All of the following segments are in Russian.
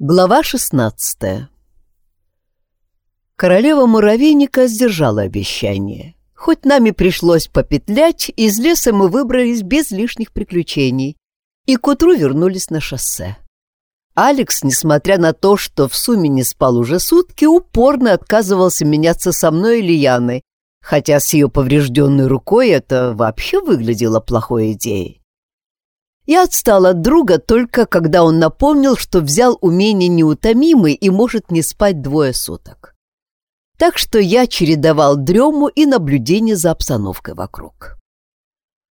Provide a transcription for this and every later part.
Глава шестнадцатая Королева муравейника сдержала обещание. Хоть нами пришлось попетлять, из леса мы выбрались без лишних приключений и к утру вернулись на шоссе. Алекс, несмотря на то, что в сумме не спал уже сутки, упорно отказывался меняться со мной или Яной, хотя с ее поврежденной рукой это вообще выглядело плохой идеей. Я отстал от друга только когда он напомнил, что взял умение неутомимый и может не спать двое суток. Так что я чередовал дрему и наблюдение за обстановкой вокруг.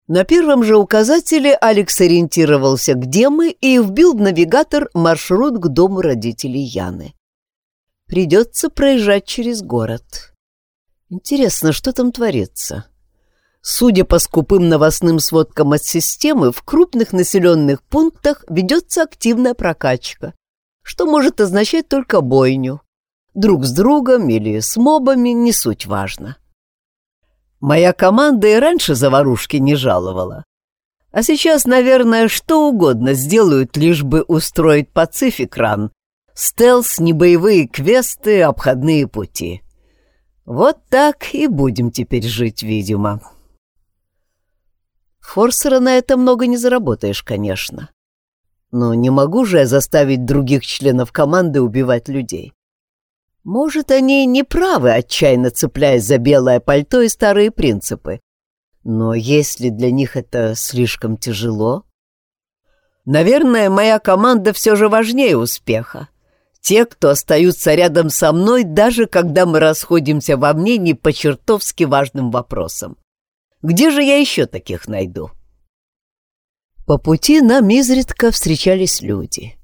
На первом же указателе Алекс ориентировался, где мы, и вбил в навигатор маршрут к дому родителей Яны. Придется проезжать через город. Интересно, что там творится? Судя по скупым новостным сводкам от системы, в крупных населенных пунктах ведется активная прокачка, что может означать только бойню. Друг с другом или с мобами не суть важно. Моя команда и раньше заварушки не жаловала. А сейчас, наверное, что угодно сделают, лишь бы устроить пацифик-ран. Стелс, небоевые квесты, обходные пути. Вот так и будем теперь жить, видимо. Форсера на это много не заработаешь, конечно. Но не могу же я заставить других членов команды убивать людей. Может, они не правы, отчаянно цепляясь за белое пальто и старые принципы. Но если для них это слишком тяжело... Наверное, моя команда все же важнее успеха. Те, кто остаются рядом со мной, даже когда мы расходимся во мнении по чертовски важным вопросам. Где же я еще таких найду? По пути нам изредка встречались люди.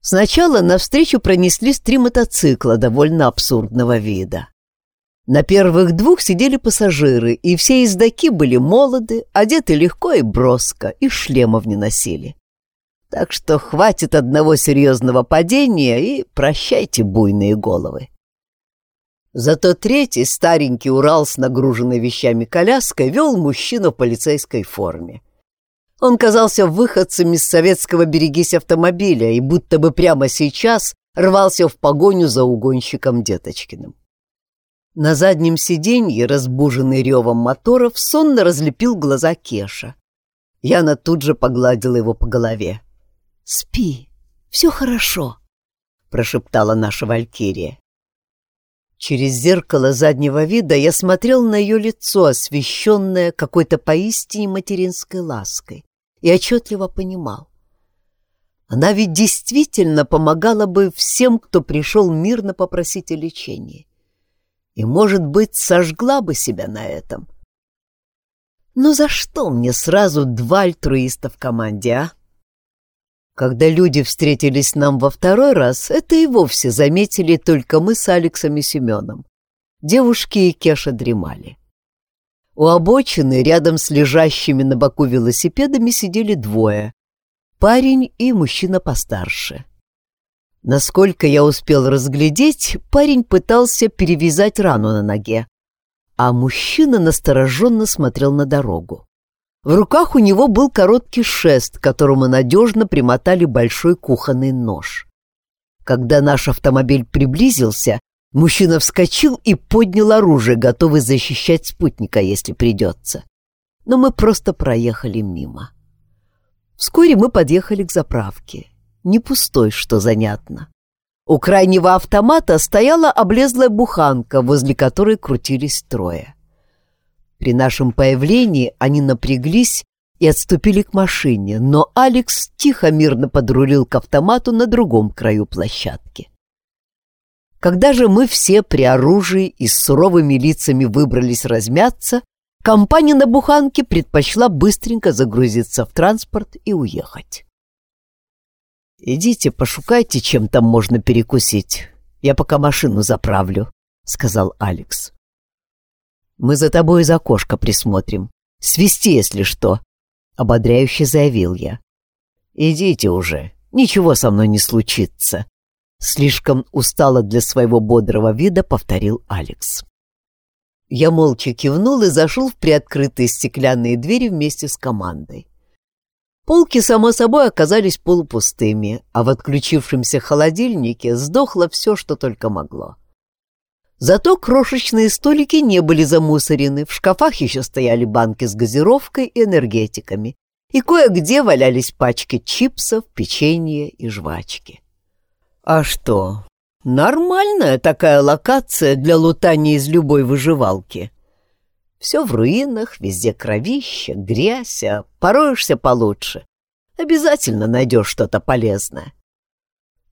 Сначала навстречу пронеслись три мотоцикла довольно абсурдного вида. На первых двух сидели пассажиры, и все издаки были молоды, одеты легко и броско, и шлемов не носили. Так что хватит одного серьезного падения и прощайте буйные головы. Зато третий, старенький Урал с нагруженной вещами коляской, вел мужчину в полицейской форме. Он казался выходцем из советского «берегись автомобиля» и будто бы прямо сейчас рвался в погоню за угонщиком Деточкиным. На заднем сиденье, разбуженный ревом моторов, сонно разлепил глаза Кеша. Яна тут же погладила его по голове. «Спи, все хорошо», — прошептала наша Валькирия. Через зеркало заднего вида я смотрел на ее лицо, освещенное какой-то поистине материнской лаской, и отчетливо понимал. Она ведь действительно помогала бы всем, кто пришел мирно попросить о лечении. И, может быть, сожгла бы себя на этом. Но за что мне сразу два альтруиста в команде, а? Когда люди встретились нам во второй раз, это и вовсе заметили только мы с Алексом и Семеном. Девушки и Кеша дремали. У обочины, рядом с лежащими на боку велосипедами, сидели двое. Парень и мужчина постарше. Насколько я успел разглядеть, парень пытался перевязать рану на ноге, а мужчина настороженно смотрел на дорогу. В руках у него был короткий шест, к которому надежно примотали большой кухонный нож. Когда наш автомобиль приблизился, мужчина вскочил и поднял оружие, готовый защищать спутника, если придется. Но мы просто проехали мимо. Вскоре мы подъехали к заправке. Не пустой, что занятно. У крайнего автомата стояла облезлая буханка, возле которой крутились трое. При нашем появлении они напряглись и отступили к машине, но Алекс тихо мирно подрулил к автомату на другом краю площадки. Когда же мы все при оружии и с суровыми лицами выбрались размяться, компания на буханке предпочла быстренько загрузиться в транспорт и уехать. «Идите, пошукайте, чем там можно перекусить. Я пока машину заправлю», — сказал Алекс. Мы за тобой из окошка присмотрим. Свисти, если что», — ободряюще заявил я. «Идите уже, ничего со мной не случится», — слишком устало для своего бодрого вида повторил Алекс. Я молча кивнул и зашел в приоткрытые стеклянные двери вместе с командой. Полки, само собой, оказались полупустыми, а в отключившемся холодильнике сдохло все, что только могло. Зато крошечные столики не были замусорены, в шкафах еще стояли банки с газировкой и энергетиками, и кое-где валялись пачки чипсов, печенья и жвачки. А что, нормальная такая локация для лутания из любой выживалки. Все в руинах, везде кровища, грязь, а пороешься получше. Обязательно найдешь что-то полезное.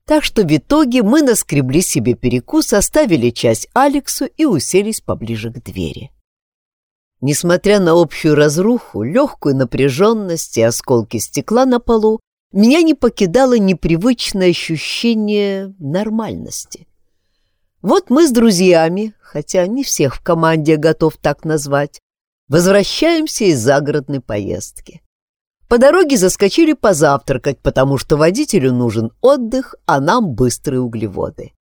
Так что в итоге мы наскребли себе перекус, оставили часть Алексу и уселись поближе к двери. Несмотря на общую разруху, легкую напряженность и осколки стекла на полу, меня не покидало непривычное ощущение нормальности. Вот мы с друзьями, хотя не всех в команде готов так назвать, возвращаемся из загородной поездки. По дороге заскочили позавтракать, потому что водителю нужен отдых, а нам быстрые углеводы.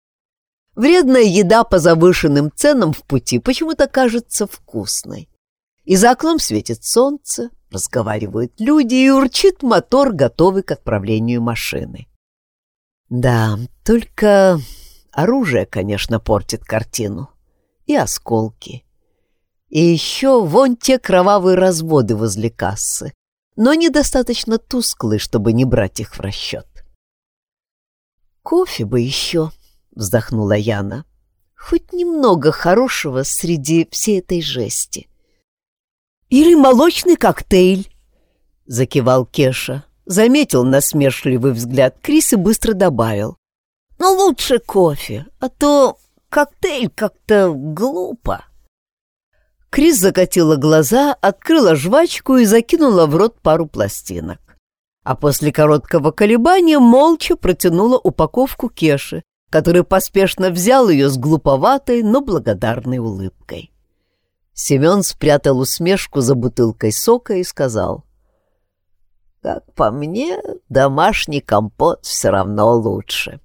Вредная еда по завышенным ценам в пути почему-то кажется вкусной. И за окном светит солнце, разговаривают люди и урчит мотор, готовый к отправлению машины. Да, только оружие, конечно, портит картину. И осколки. И еще вон те кровавые разводы возле кассы но недостаточно тусклые, чтобы не брать их в расчет. «Кофе бы еще», — вздохнула Яна. «Хоть немного хорошего среди всей этой жести». «Или молочный коктейль», — закивал Кеша. Заметил насмешливый взгляд Крис и быстро добавил. «Но «Ну, лучше кофе, а то коктейль как-то глупо». Крис закатила глаза, открыла жвачку и закинула в рот пару пластинок. А после короткого колебания молча протянула упаковку Кеши, который поспешно взял ее с глуповатой, но благодарной улыбкой. Семен спрятал усмешку за бутылкой сока и сказал, «Как по мне, домашний компот все равно лучше.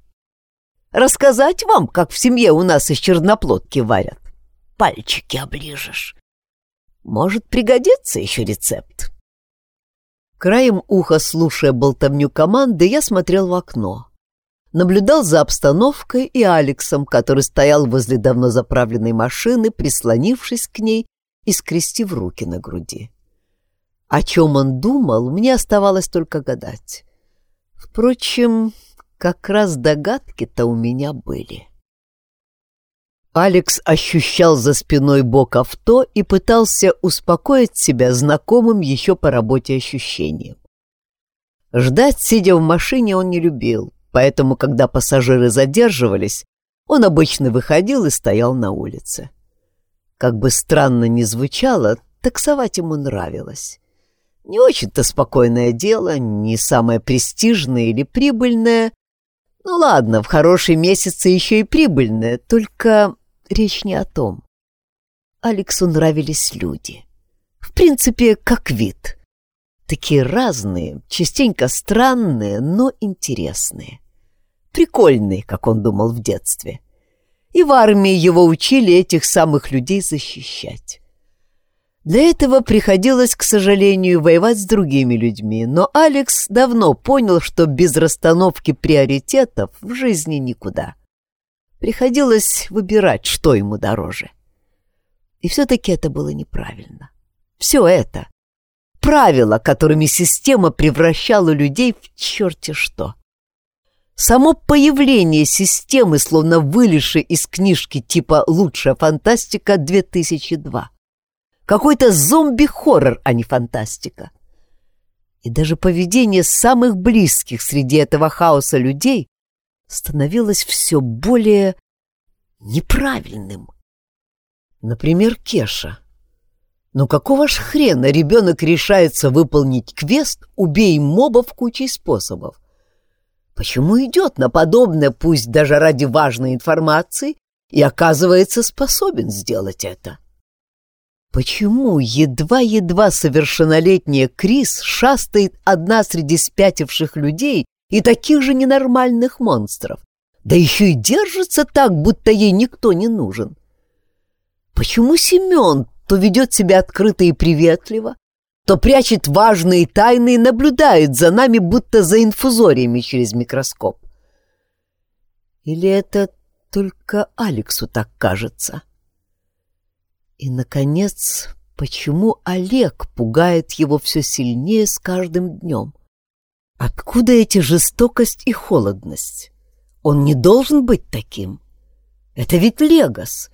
Рассказать вам, как в семье у нас из черноплодки варят?» Пальчики оближешь. Может, пригодится еще рецепт. Краем уха, слушая болтовню команды, я смотрел в окно. Наблюдал за обстановкой и Алексом, который стоял возле давно заправленной машины, прислонившись к ней и скрестив руки на груди. О чем он думал, мне оставалось только гадать. Впрочем, как раз догадки-то у меня были. Алекс ощущал за спиной бок авто и пытался успокоить себя знакомым еще по работе ощущением. Ждать, сидя в машине, он не любил, поэтому, когда пассажиры задерживались, он обычно выходил и стоял на улице. Как бы странно ни звучало, таксовать ему нравилось. Не очень-то спокойное дело, не самое престижное или прибыльное. Ну ладно, в хорошие месяцы еще и прибыльное, только речь не о том. Алексу нравились люди. В принципе, как вид. Такие разные, частенько странные, но интересные. Прикольные, как он думал в детстве. И в армии его учили этих самых людей защищать. Для этого приходилось, к сожалению, воевать с другими людьми, но Алекс давно понял, что без расстановки приоритетов в жизни никуда. Приходилось выбирать, что ему дороже. И все-таки это было неправильно. Все это — правила, которыми система превращала людей в черти что. Само появление системы, словно вылезшей из книжки типа «Лучшая фантастика 2002». Какой-то зомби-хоррор, а не фантастика. И даже поведение самых близких среди этого хаоса людей становилось все более неправильным. Например, Кеша. Но какого ж хрена ребенок решается выполнить квест «Убей мобов» кучей способов? Почему идет на подобное, пусть даже ради важной информации, и оказывается способен сделать это? Почему едва-едва совершеннолетняя Крис шастает одна среди спятивших людей и таких же ненормальных монстров. Да еще и держится так, будто ей никто не нужен. Почему Семен то ведет себя открыто и приветливо, то прячет важные тайны и наблюдает за нами, будто за инфузориями через микроскоп. Или это только Алексу так кажется? И, наконец, почему Олег пугает его все сильнее с каждым днем? Откуда эти жестокость и холодность? Он не должен быть таким. Это ведь Легос.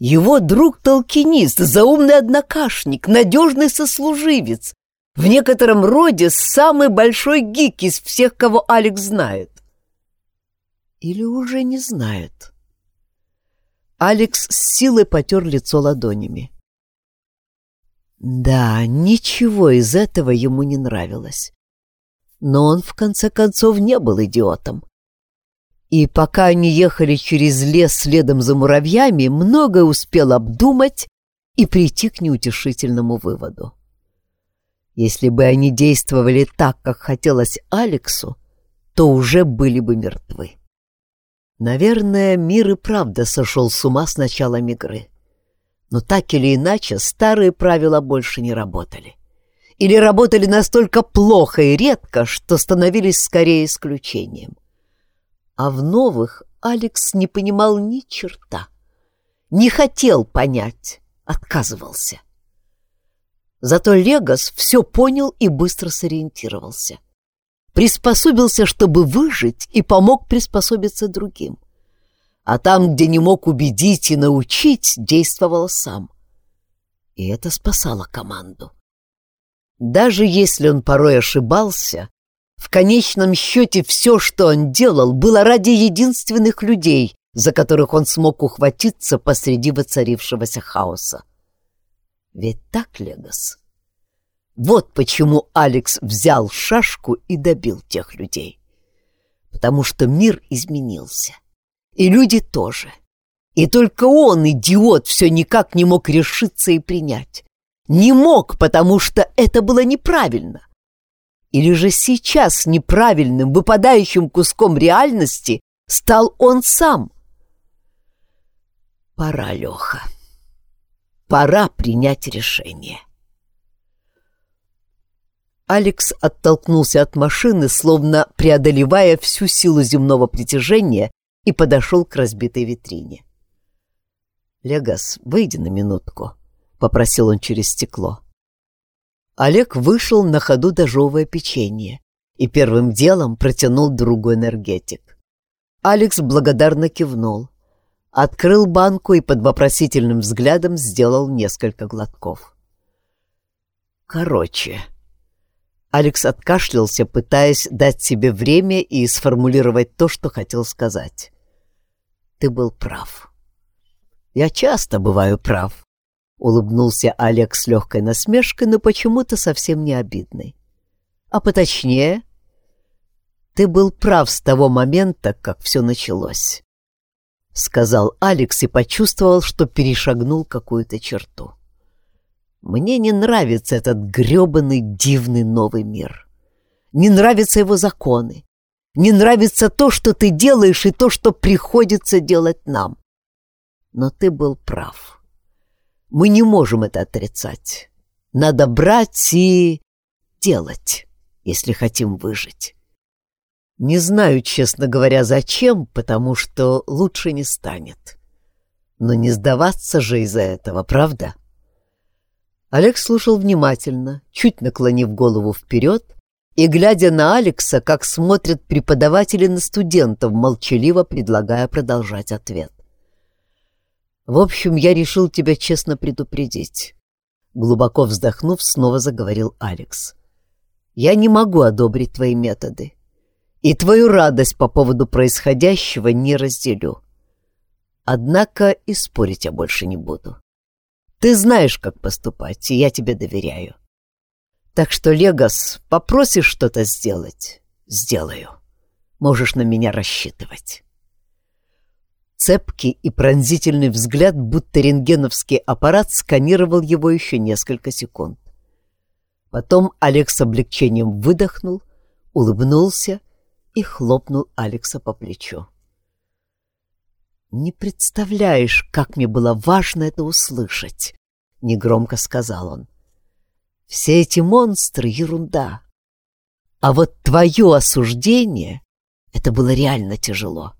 Его друг-толкинист, заумный однокашник, надежный сослуживец. В некотором роде самый большой гик из всех, кого Алекс знает. Или уже не знает. Алекс с силой потер лицо ладонями. Да, ничего из этого ему не нравилось. Но он, в конце концов, не был идиотом. И пока они ехали через лес следом за муравьями, многое успел обдумать и прийти к неутешительному выводу. Если бы они действовали так, как хотелось Алексу, то уже были бы мертвы. Наверное, мир и правда сошел с ума с началом игры. Но так или иначе, старые правила больше не работали. Или работали настолько плохо и редко, что становились скорее исключением. А в новых Алекс не понимал ни черта. Не хотел понять, отказывался. Зато Легос все понял и быстро сориентировался. Приспособился, чтобы выжить, и помог приспособиться другим. А там, где не мог убедить и научить, действовал сам. И это спасало команду. Даже если он порой ошибался, в конечном счете все, что он делал, было ради единственных людей, за которых он смог ухватиться посреди воцарившегося хаоса. Ведь так, Легас? Вот почему Алекс взял шашку и добил тех людей. Потому что мир изменился. И люди тоже. И только он, идиот, все никак не мог решиться и принять. Не мог, потому что это было неправильно. Или же сейчас неправильным, выпадающим куском реальности стал он сам? Пора, Леха. Пора принять решение. Алекс оттолкнулся от машины, словно преодолевая всю силу земного притяжения, и подошел к разбитой витрине. «Легас, выйди на минутку», — попросил он через стекло. Олег вышел на ходу дожевывая печенье и первым делом протянул другу энергетик. Алекс благодарно кивнул, открыл банку и под вопросительным взглядом сделал несколько глотков. «Короче...» Алекс откашлялся, пытаясь дать себе время и сформулировать то, что хотел сказать. «Ты был прав. Я часто бываю прав. Улыбнулся Олег с легкой насмешкой, но почему-то совсем не обидной. А поточнее, ты был прав с того момента, как все началось. Сказал Алекс и почувствовал, что перешагнул какую-то черту. Мне не нравится этот грёбаный дивный новый мир. Не нравятся его законы. Не нравится то, что ты делаешь, и то, что приходится делать нам. Но ты был прав. Мы не можем это отрицать. Надо брать и делать, если хотим выжить. Не знаю, честно говоря, зачем, потому что лучше не станет. Но не сдаваться же из-за этого, правда? Олег слушал внимательно, чуть наклонив голову вперед и глядя на Алекса, как смотрят преподаватели на студентов, молчаливо предлагая продолжать ответ. В общем, я решил тебя честно предупредить. Глубоко вздохнув, снова заговорил Алекс. Я не могу одобрить твои методы. И твою радость по поводу происходящего не разделю. Однако и спорить я больше не буду. Ты знаешь, как поступать, и я тебе доверяю. Так что, Легас, попросишь что-то сделать — сделаю. Можешь на меня рассчитывать. Цепкий и пронзительный взгляд, будто рентгеновский аппарат, сканировал его еще несколько секунд. Потом Олег с облегчением выдохнул, улыбнулся и хлопнул Алекса по плечу. «Не представляешь, как мне было важно это услышать», — негромко сказал он. Все эти монстры — ерунда. А вот твое осуждение — это было реально тяжело.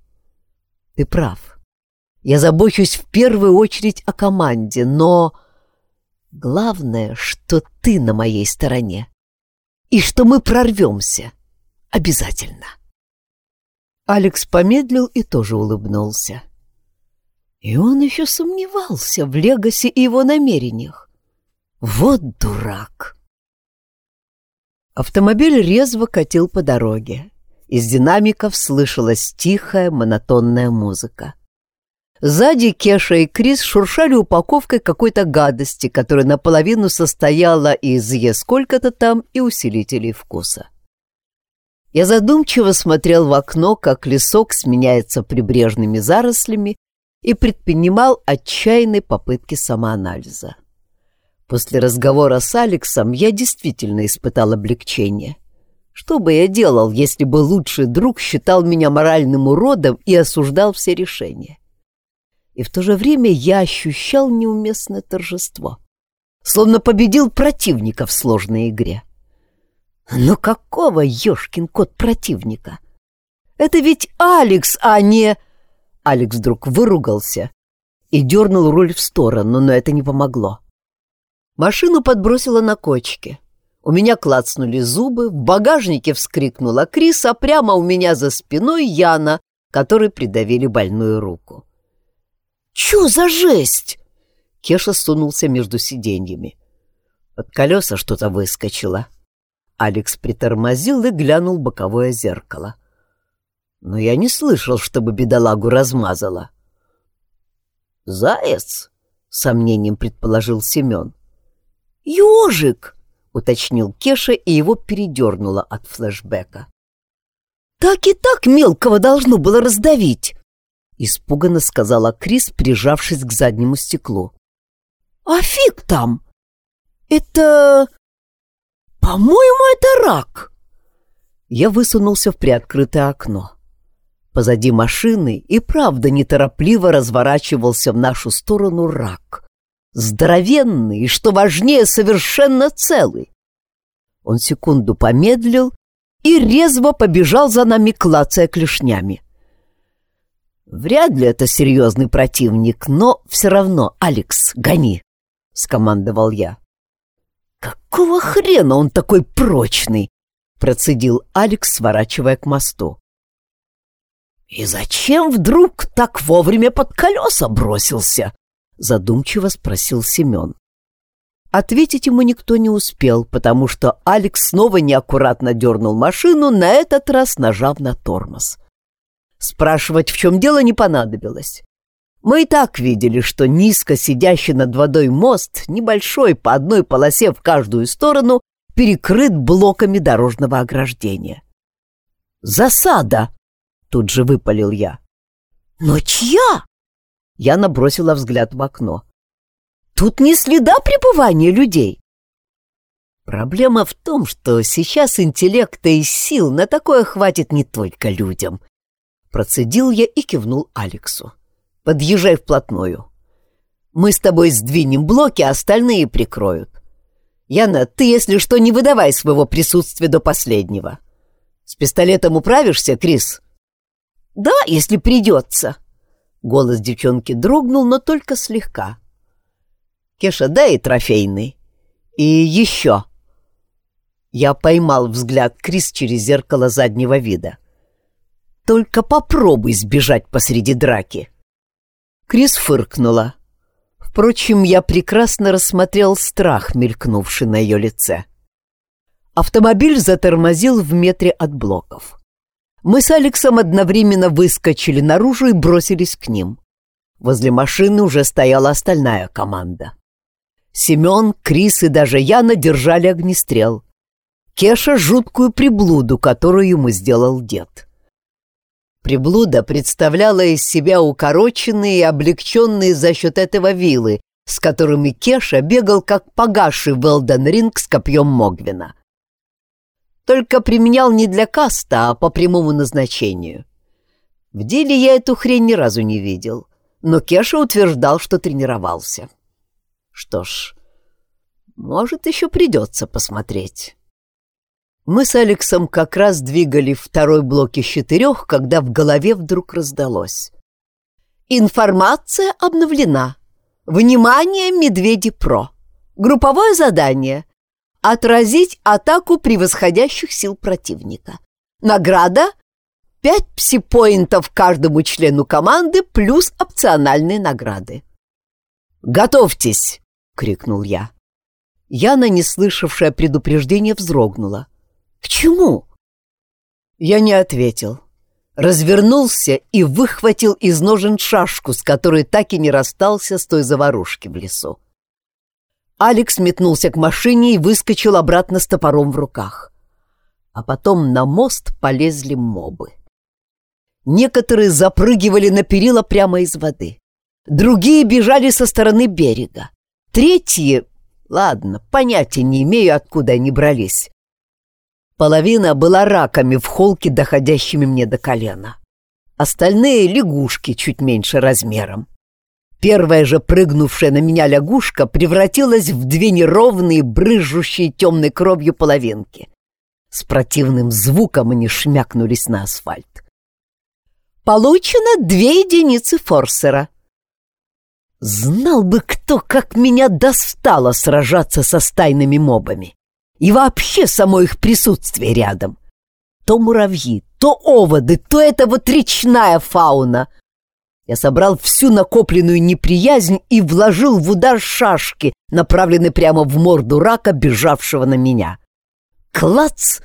Ты прав. Я забочусь в первую очередь о команде, но главное, что ты на моей стороне и что мы прорвемся. Обязательно. Алекс помедлил и тоже улыбнулся. И он еще сомневался в Легасе и его намерениях. Вот дурак! Автомобиль резво катил по дороге. Из динамиков слышалась тихая, монотонная музыка. Сзади Кеша и Крис шуршали упаковкой какой-то гадости, которая наполовину состояла из «е сколько-то там» и усилителей вкуса. Я задумчиво смотрел в окно, как лесок сменяется прибрежными зарослями и предпринимал отчаянные попытки самоанализа. После разговора с Алексом я действительно испытал облегчение. Что бы я делал, если бы лучший друг считал меня моральным уродом и осуждал все решения? И в то же время я ощущал неуместное торжество. Словно победил противника в сложной игре. Но какого, ёшкин кот, противника? Это ведь Алекс, а не... Алекс вдруг выругался и дернул руль в сторону, но это не помогло. Машину подбросило на кочке. У меня клацнули зубы, в багажнике вскрикнула Крис, а прямо у меня за спиной Яна, который придавили больную руку. «Чё за жесть?» Кеша сунулся между сиденьями. Под колеса что-то выскочило. Алекс притормозил и глянул в боковое зеркало. Но я не слышал, чтобы бедолагу размазало. «Заяц?» — сомнением предположил Семен. «Ежик!» — уточнил Кеша, и его передернуло от флешбека. «Так и так мелкого должно было раздавить!» — испуганно сказала Крис, прижавшись к заднему стеклу. «А фиг там! Это... по-моему, это рак!» Я высунулся в приоткрытое окно. Позади машины и правда неторопливо разворачивался в нашу сторону рак здоровенный и, что важнее, совершенно целый. Он секунду помедлил и резво побежал за нами, клацая клешнями. Вряд ли это серьезный противник, но все равно, Алекс, гони, — скомандовал я. Какого хрена он такой прочный? — процедил Алекс, сворачивая к мосту. «И зачем вдруг так вовремя под колеса бросился?» — задумчиво спросил Семен. Ответить ему никто не успел, потому что Алекс снова неаккуратно дернул машину, на этот раз нажав на тормоз. Спрашивать, в чем дело, не понадобилось. Мы и так видели, что низко сидящий над водой мост, небольшой, по одной полосе в каждую сторону, перекрыт блоками дорожного ограждения. «Засада!» — тут же выпалил я. «Но чья?» Я набросила взгляд в окно. «Тут не следа пребывания людей!» Проблема в том, что сейчас интеллекта и сил на такое хватит не только людям. Процедил я и кивнул Алексу. Подъезжай вплотную. Мы с тобой сдвинем блоки, а остальные прикроют. Яна, ты, если что, не выдавай своего присутствия до последнего. С пистолетом управишься, Крис? Да, если придется. Голос девчонки дрогнул, но только слегка. «Кеша, дай трофейный. И еще!» Я поймал взгляд Крис через зеркало заднего вида. «Только попробуй сбежать посреди драки!» Крис фыркнула. Впрочем, я прекрасно рассмотрел страх, мелькнувший на ее лице. Автомобиль затормозил в метре от блоков. Мы с Алексом одновременно выскочили наружу и бросились к ним. Возле машины уже стояла остальная команда. Семен, Крис и даже Яна держали огнестрел. Кеша — жуткую приблуду, которую ему сделал дед. Приблуда представляла из себя укороченные и облегченные за счет этого вилы, с которыми Кеша бегал как погаший в Элден Ринг с копьем Могвина. Только применял не для каста, а по прямому назначению. В деле я эту хрень ни разу не видел, но Кеша утверждал, что тренировался. Что ж, Может, еще придется посмотреть. Мы с Алексом как раз двигали второй блок из четырех, когда в голове вдруг раздалось. Информация обновлена. Внимание, Медведи Про. Групповое задание. Отразить атаку превосходящих сил противника. Награда — пять псипоинтов каждому члену команды плюс опциональные награды. «Готовьтесь!» — крикнул я. Яна, не слышавшая предупреждения, вздрогнула. «К чему?» Я не ответил. Развернулся и выхватил из ножен шашку, с которой так и не расстался с той заварушки в лесу. Алекс метнулся к машине и выскочил обратно с топором в руках. А потом на мост полезли мобы. Некоторые запрыгивали на перила прямо из воды. Другие бежали со стороны берега. Третьи... Ладно, понятия не имею, откуда они брались. Половина была раками в холке, доходящими мне до колена. Остальные — лягушки, чуть меньше размером. Первая же прыгнувшая на меня лягушка превратилась в две неровные, брызжущие темной кровью половинки. С противным звуком они шмякнулись на асфальт. Получено две единицы форсера. Знал бы кто, как меня достало сражаться со стайными мобами и вообще само их присутствие рядом. То муравьи, то оводы, то это вот речная фауна. Я собрал всю накопленную неприязнь и вложил в удар шашки, направленный прямо в морду рака, бежавшего на меня. Клац!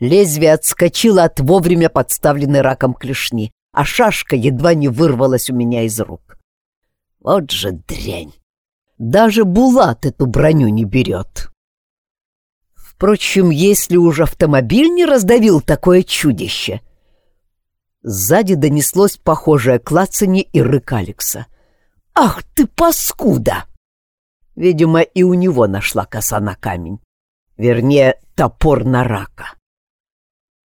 Лезвие отскочило от вовремя подставленной раком клешни, а шашка едва не вырвалась у меня из рук. Вот же дрянь! Даже Булат эту броню не берет. Впрочем, если уж автомобиль не раздавил такое чудище. Сзади донеслось похожее клацанье и рык Алекса. «Ах ты, паскуда!» Видимо, и у него нашла коса на камень. Вернее, топор на рака.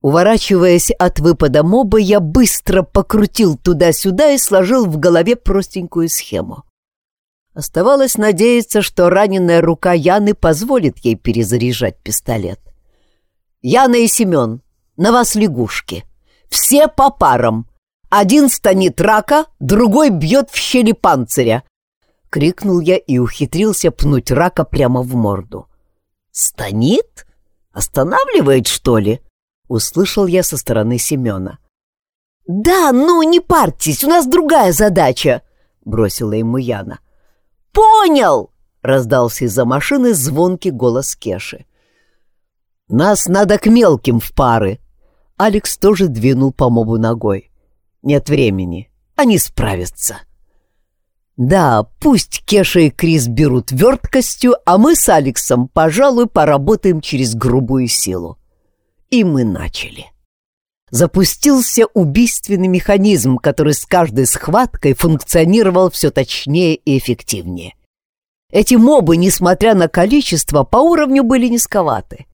Уворачиваясь от выпада моба, я быстро покрутил туда-сюда и сложил в голове простенькую схему. Оставалось надеяться, что раненая рука Яны позволит ей перезаряжать пистолет. «Яна и Семен, на вас лягушки. Все по парам. Один станет рака, другой бьет в щели панциря!» — крикнул я и ухитрился пнуть рака прямо в морду. «Станит? Останавливает, что ли?» — услышал я со стороны Семена. «Да, ну не парьтесь, у нас другая задача!» — бросила ему Яна. «Понял!» — раздался из-за машины звонкий голос Кеши. «Нас надо к мелким в пары!» Алекс тоже двинул по мобу ногой. «Нет времени, они справятся!» «Да, пусть Кеша и Крис берут верткостью, а мы с Алексом, пожалуй, поработаем через грубую силу». И мы начали запустился убийственный механизм, который с каждой схваткой функционировал все точнее и эффективнее. Эти мобы, несмотря на количество, по уровню были низковаты.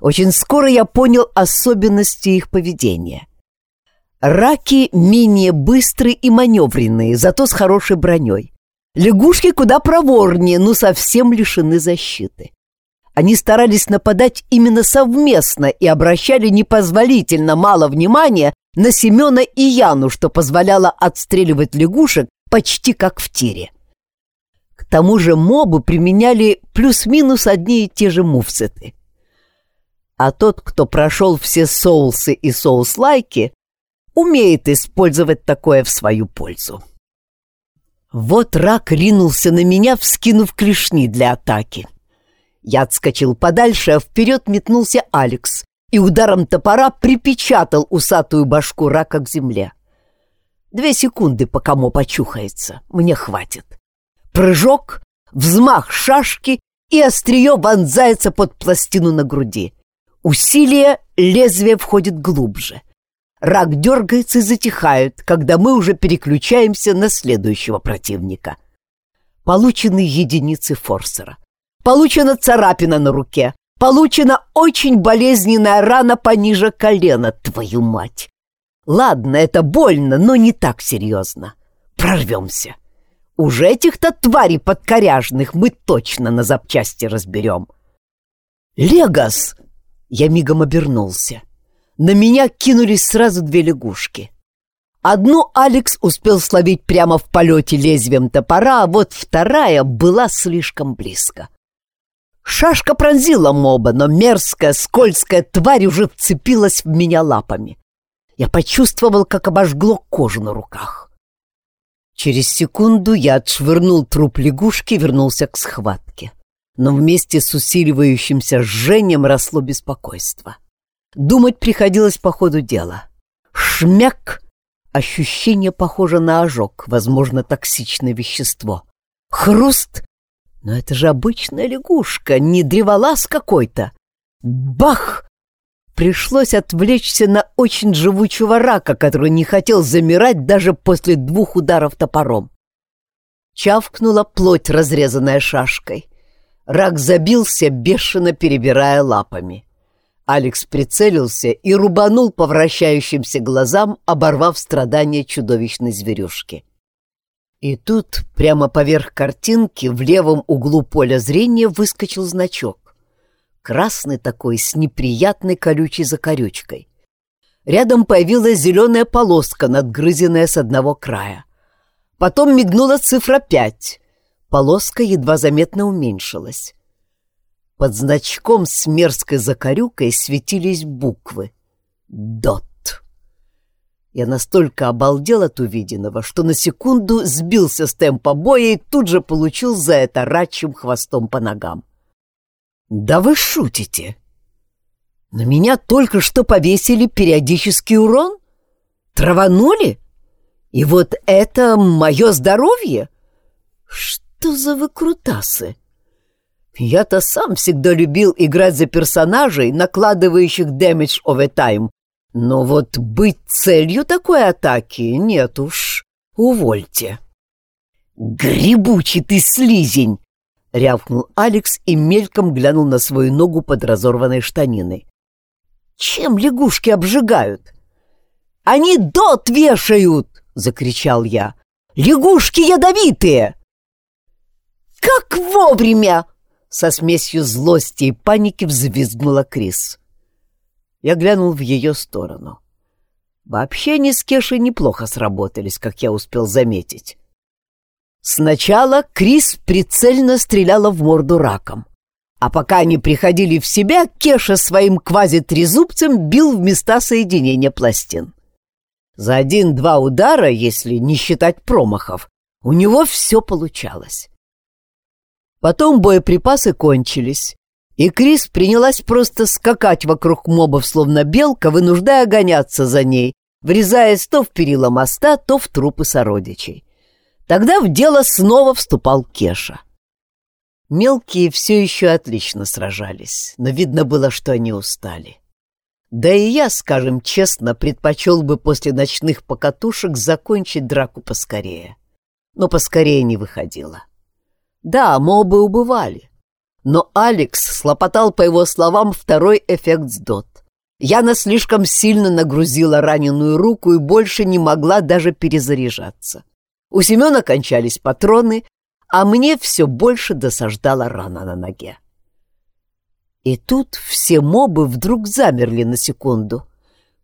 Очень скоро я понял особенности их поведения. Раки менее быстрые и маневренные, зато с хорошей броней. Лягушки куда проворнее, но совсем лишены защиты. Они старались нападать именно совместно и обращали непозволительно мало внимания на Семена и Яну, что позволяло отстреливать лягушек почти как в тире. К тому же мобы применяли плюс-минус одни и те же мувсеты. А тот, кто прошел все соусы и соус-лайки, умеет использовать такое в свою пользу. Вот рак ринулся на меня, вскинув клешни для атаки. Я отскочил подальше, а вперед метнулся Алекс и ударом топора припечатал усатую башку рака к земле. Две секунды, пока мо почухается. Мне хватит. Прыжок, взмах шашки, и острие вонзается под пластину на груди. Усилие, лезвие входит глубже. Рак дергается и затихает, когда мы уже переключаемся на следующего противника. Получены единицы форсера. Получена царапина на руке. Получена очень болезненная рана пониже колена, твою мать. Ладно, это больно, но не так серьезно. Прорвемся. Уж этих-то тварей подкоряжных мы точно на запчасти разберем. «Легас!» Я мигом обернулся. На меня кинулись сразу две лягушки. Одну Алекс успел словить прямо в полете лезвием топора, а вот вторая была слишком близко. Шашка пронзила моба, но мерзкая, скользкая тварь уже вцепилась в меня лапами. Я почувствовал, как обожгло кожу на руках. Через секунду я отшвырнул труп лягушки и вернулся к схватке. Но вместе с усиливающимся жжением росло беспокойство. Думать приходилось по ходу дела. Шмяк! Ощущение похоже на ожог, возможно, токсичное вещество. Хруст! Но это же обычная лягушка, не древолаз какой-то. Бах! Пришлось отвлечься на очень живучего рака, который не хотел замирать даже после двух ударов топором. Чавкнула плоть, разрезанная шашкой. Рак забился, бешено перебирая лапами. Алекс прицелился и рубанул по вращающимся глазам, оборвав страдания чудовищной зверюшки. И тут, прямо поверх картинки, в левом углу поля зрения выскочил значок красный такой, с неприятной колючей закорючкой. Рядом появилась зеленая полоска, надгрызенная с одного края. Потом мигнула цифра пять. Полоска едва заметно уменьшилась. Под значком с мерзкой закорюкой светились буквы. «Дот». Я настолько обалдел от увиденного, что на секунду сбился с темпа боя и тут же получил за это рачьим хвостом по ногам. «Да вы шутите! На меня только что повесили периодический урон? Траванули? И вот это мое здоровье? Что за выкрутасы?» Я-то сам всегда любил играть за персонажей, накладывающих damage over time. Но вот быть целью такой атаки нет уж. Увольте. «Грибучий ты слизень!» — рявкнул Алекс и мельком глянул на свою ногу под разорванной штаниной. «Чем лягушки обжигают?» «Они дот вешают!» — закричал я. «Лягушки ядовитые!» «Как вовремя!» — со смесью злости и паники взвизгнула Крис. Я глянул в ее сторону. Вообще они с Кешей неплохо сработались, как я успел заметить. Сначала Крис прицельно стреляла в морду раком. А пока они приходили в себя, Кеша своим квазитрезубцем бил в места соединения пластин. За один-два удара, если не считать промахов, у него все получалось. Потом боеприпасы кончились, и Крис принялась просто скакать вокруг мобов, словно белка, вынуждая гоняться за ней, врезаясь то в перила моста, то в трупы сородичей. Тогда в дело снова вступал Кеша. Мелкие все еще отлично сражались, но видно было, что они устали. Да и я, скажем честно, предпочел бы после ночных покатушек закончить драку поскорее. Но поскорее не выходило. Да, мобы убывали. Но Алекс слопотал, по его словам, второй эффект сдот. Яна слишком сильно нагрузила раненую руку и больше не могла даже перезаряжаться. У Семена кончались патроны, а мне все больше досаждала рана на ноге. И тут все мобы вдруг замерли на секунду,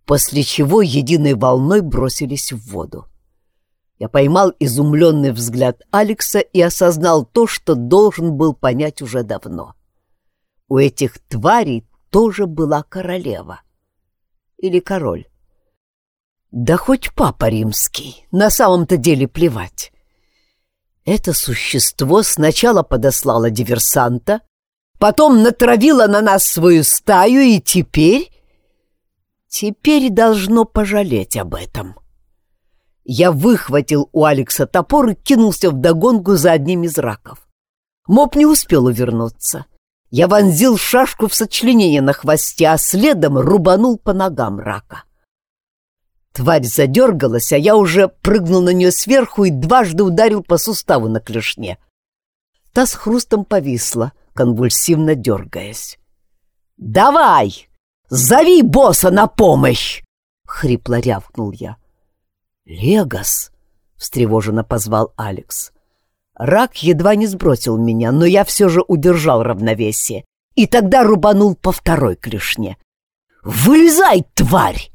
после чего единой волной бросились в воду. Я поймал изумленный взгляд Алекса и осознал то, что должен был понять уже давно. У этих тварей тоже была королева. Или король. Да хоть папа римский, на самом-то деле плевать. Это существо сначала подослало диверсанта, потом натравило на нас свою стаю и теперь... Теперь должно пожалеть об этом. Я выхватил у Алекса топор и кинулся вдогонку за одним из раков. Моб не успел увернуться. Я вонзил шашку в сочленение на хвосте, а следом рубанул по ногам рака. Тварь задергалась, а я уже прыгнул на нее сверху и дважды ударил по суставу на клешне. Та с хрустом повисла, конвульсивно дергаясь. «Давай! Зови босса на помощь!» — хрипло рявкнул я. «Легас!» — встревоженно позвал Алекс. Рак едва не сбросил меня, но я все же удержал равновесие и тогда рубанул по второй клешне. «Вылезай, тварь!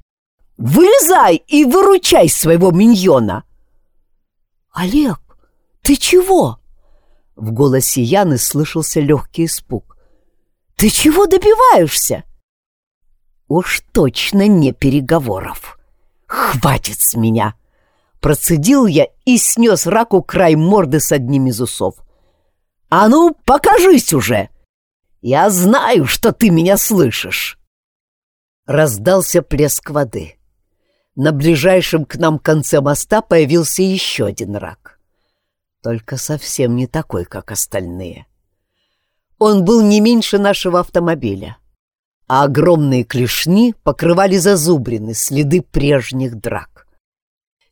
Вылезай и выручай своего миньона!» «Олег, ты чего?» В голосе Яны слышался легкий испуг. «Ты чего добиваешься?» «Уж точно не переговоров. Хватит с меня!» Процедил я и снес раку край морды с одним из усов. «А ну, покажись уже! Я знаю, что ты меня слышишь!» Раздался плеск воды. На ближайшем к нам конце моста появился еще один рак. Только совсем не такой, как остальные. Он был не меньше нашего автомобиля, а огромные клешни покрывали зазубрины, следы прежних драк.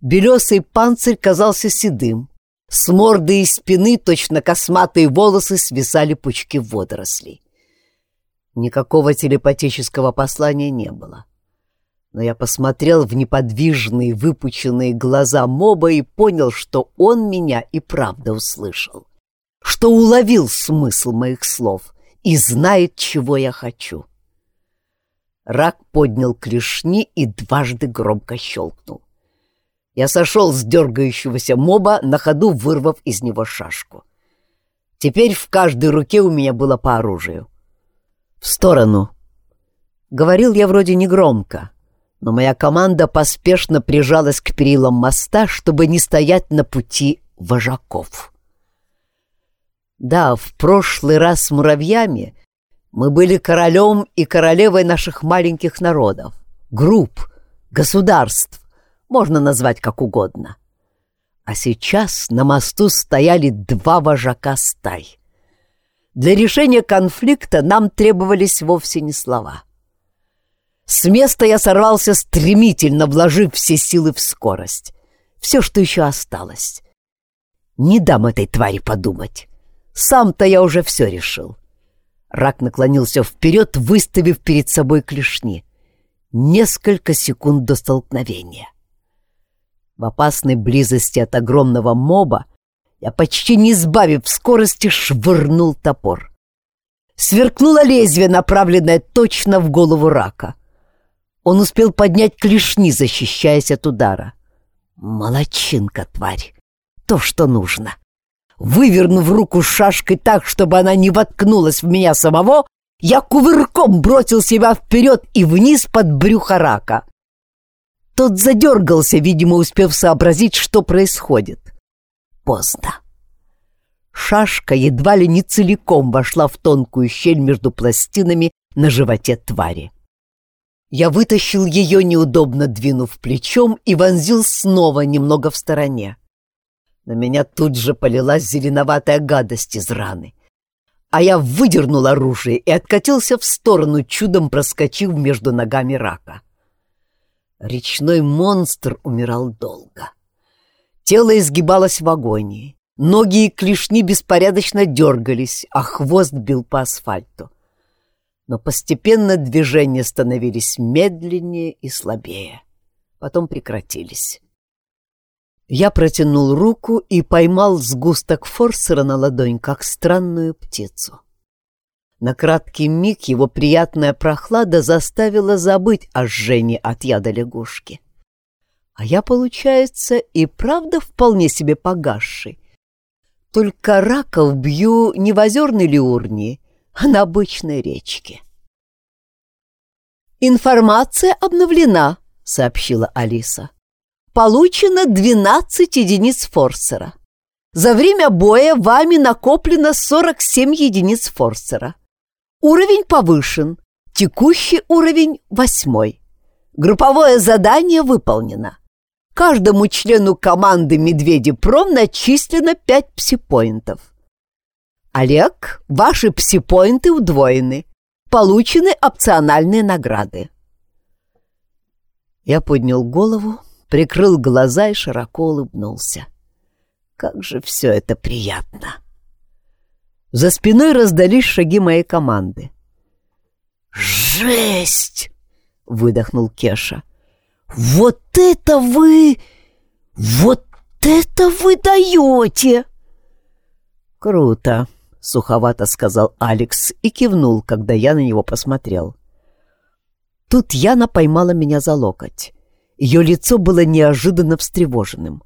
Белесый панцирь казался седым. С морды и спины точно косматые волосы свисали пучки водорослей. Никакого телепатического послания не было. Но я посмотрел в неподвижные выпученные глаза моба и понял, что он меня и правда услышал, что уловил смысл моих слов и знает, чего я хочу. Рак поднял клешни и дважды громко щелкнул. Я сошел с дергающегося моба, на ходу вырвав из него шашку. Теперь в каждой руке у меня было по оружию. «В сторону!» Говорил я вроде негромко, но моя команда поспешно прижалась к перилам моста, чтобы не стоять на пути вожаков. Да, в прошлый раз с муравьями мы были королем и королевой наших маленьких народов, групп, государств, можно назвать как угодно. А сейчас на мосту стояли два вожака стай. Для решения конфликта нам требовались вовсе не слова. С места я сорвался стремительно, вложив все силы в скорость. Все, что еще осталось. Не дам этой твари подумать. Сам-то я уже все решил. Рак наклонился вперед, выставив перед собой клешни. Несколько секунд до столкновения. В опасной близости от огромного моба я, почти не сбавив скорости, швырнул топор. Сверкнуло лезвие, направленное точно в голову рака. Он успел поднять клешни, защищаясь от удара. Молодчинка, тварь! То, что нужно. Вывернув руку шашкой так, чтобы она не воткнулась в меня самого, я кувырком бросил себя вперед и вниз под брюхо рака. Тот задергался, видимо, успев сообразить, что происходит. Поздно. Шашка едва ли не целиком вошла в тонкую щель между пластинами на животе твари. Я вытащил ее, неудобно двинув плечом, и вонзил снова немного в стороне. На меня тут же полилась зеленоватая гадость из раны. А я выдернул оружие и откатился в сторону, чудом проскочив между ногами рака. Речной монстр умирал долго. Тело изгибалось в агонии. Ноги и клешни беспорядочно дергались, а хвост бил по асфальту. Но постепенно движения становились медленнее и слабее. Потом прекратились. Я протянул руку и поймал сгусток форсера на ладонь, как странную птицу. На краткий миг его приятная прохлада заставила забыть о жжении от яда лягушки. А я, получается, и правда вполне себе погасший. Только раков бью не в озерной лиурни, а на обычной речке. «Информация обновлена», — сообщила Алиса. «Получено 12 единиц форсера. За время боя вами накоплено 47 единиц форсера. Уровень повышен. Текущий уровень восьмой. Групповое задание выполнено. Каждому члену команды «Медведи Пром» начислено 5 псипоинтов. Олег, ваши псипоинты удвоены. Получены опциональные награды. Я поднял голову, прикрыл глаза и широко улыбнулся. Как же все это приятно! За спиной раздались шаги моей команды. «Жесть!» — выдохнул Кеша. «Вот это вы! Вот это вы даете!» «Круто», — суховато сказал Алекс и кивнул, когда я на него посмотрел. Тут Яна поймала меня за локоть. Ее лицо было неожиданно встревоженным.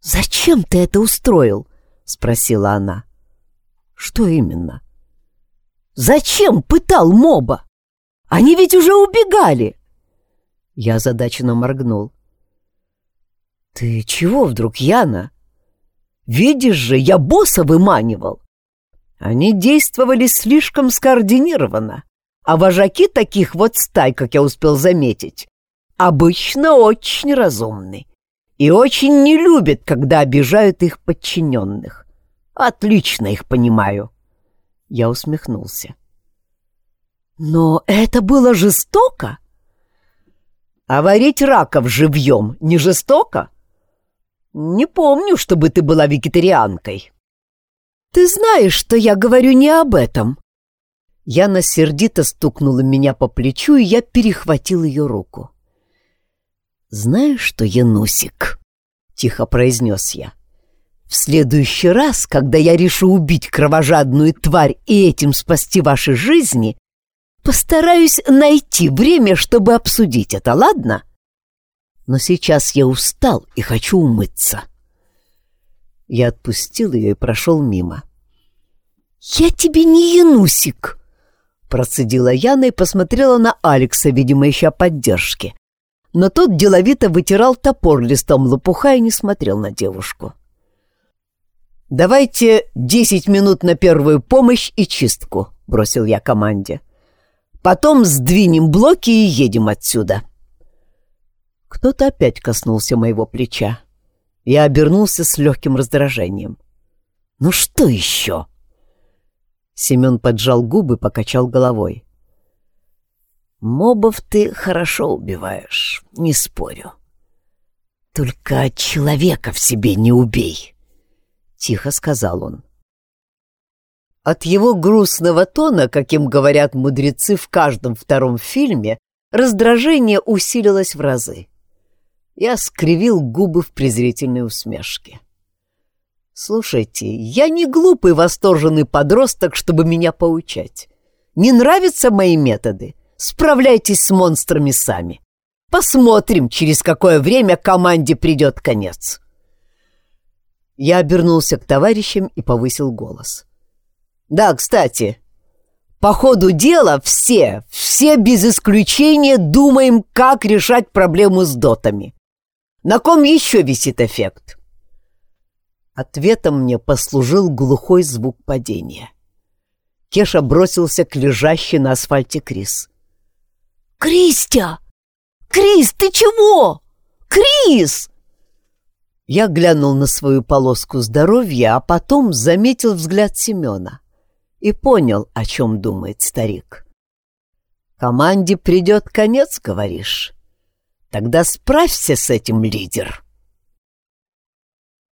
«Зачем ты это устроил?» — спросила она. «Что именно?» «Зачем пытал моба? Они ведь уже убегали!» Я озадаченно моргнул. «Ты чего вдруг, Яна? Видишь же, я босса выманивал. Они действовали слишком скоординированно, а вожаки таких вот стай, как я успел заметить, обычно очень разумны и очень не любят, когда обижают их подчиненных. Отлично их понимаю». Я усмехнулся. «Но это было жестоко?» А варить раков живьем не жестоко? Не помню, чтобы ты была вегетарианкой. Ты знаешь, что я говорю не об этом. Яна сердито стукнула меня по плечу, и я перехватил ее руку. «Знаешь что, Янусик?» — тихо произнес я. «В следующий раз, когда я решу убить кровожадную тварь и этим спасти ваши жизни, Постараюсь найти время, чтобы обсудить это, ладно? Но сейчас я устал и хочу умыться. Я отпустил ее и прошел мимо. «Я тебе не янусик!» Процедила Яна и посмотрела на Алекса, видимо, ища поддержки. Но тот деловито вытирал топор листом лопуха и не смотрел на девушку. «Давайте десять минут на первую помощь и чистку», — бросил я команде. Потом сдвинем блоки и едем отсюда. Кто-то опять коснулся моего плеча. Я обернулся с легким раздражением. «Ну что еще?» Семен поджал губы, покачал головой. «Мобов ты хорошо убиваешь, не спорю. Только человека в себе не убей», — тихо сказал он. От его грустного тона, каким говорят мудрецы в каждом втором фильме, раздражение усилилось в разы. Я скривил губы в презрительной усмешке. «Слушайте, я не глупый восторженный подросток, чтобы меня поучать. Не нравятся мои методы? Справляйтесь с монстрами сами. Посмотрим, через какое время команде придет конец». Я обернулся к товарищам и повысил голос. Да, кстати, по ходу дела все, все без исключения думаем, как решать проблему с дотами. На ком еще висит эффект? Ответом мне послужил глухой звук падения. Кеша бросился к лежащей на асфальте Крис. «Кристия! Крис, ты чего? Крис!» Я глянул на свою полоску здоровья, а потом заметил взгляд Семена и понял, о чем думает старик. «Команде придет конец, говоришь? Тогда справься с этим, лидер!»